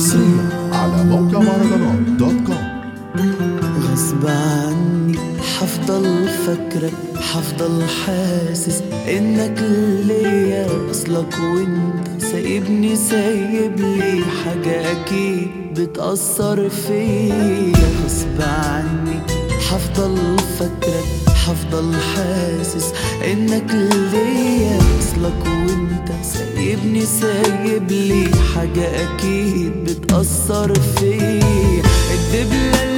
حصريا على موقع مهرجانات دوت كوم. غصب عني حفضل فاكرك حفضل حاسس إنك ليا أصلك وإنت سايبني سايب لي حاجة أكيد بتأثر فيا. غصب عني حفضل فاكرك حفضل حاسس إنك ليا اصلك وانت سايبني سايب لي حاجة أكيد بتأثر فيا. الدبلة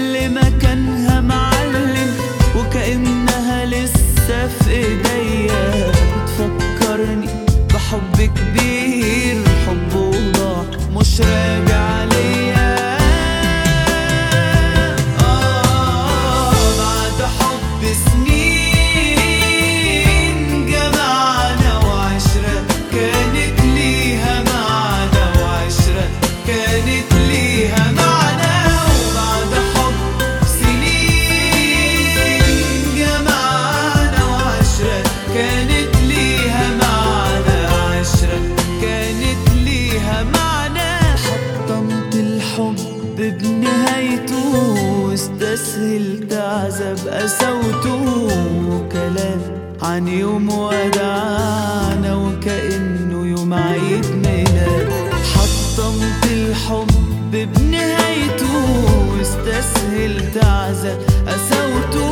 واستسهلت عذاب قسوته وكلام عن يوم ودعنا وكأنه يوم عيد ميلاد حطمت الحب بنهايته واستسهلت عذاب قسوته وكلام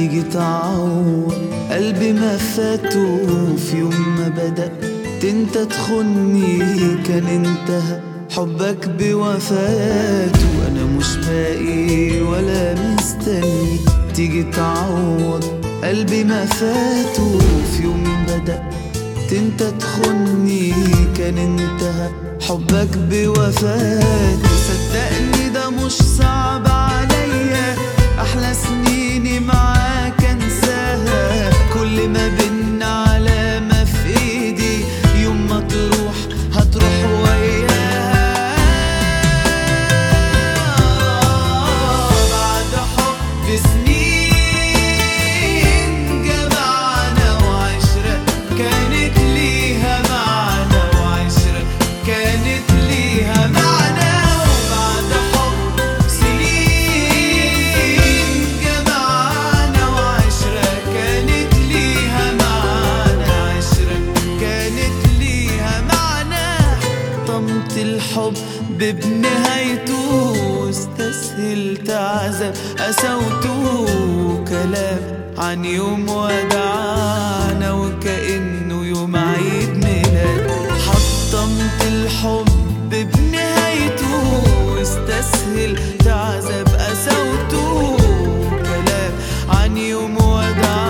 تيجي تعوض قلبي ما فاته في يوم ما بدأت. انت تخني كان انتهى حبك بوفاته. أنا مش باقي ولا مستني. تيجي تعوض قلبي ما فاته في يوم بدأت. انت تخني كان انتهى حبك بوفاتي الحب بنهايته استسهلت تعذب قسوته كلام عن يوم ودعانا وكأنه يوم عيد ميلاد. حطمت الحب بنهايته استسهلت تعذب قسوته كلام عن يوم ودعانا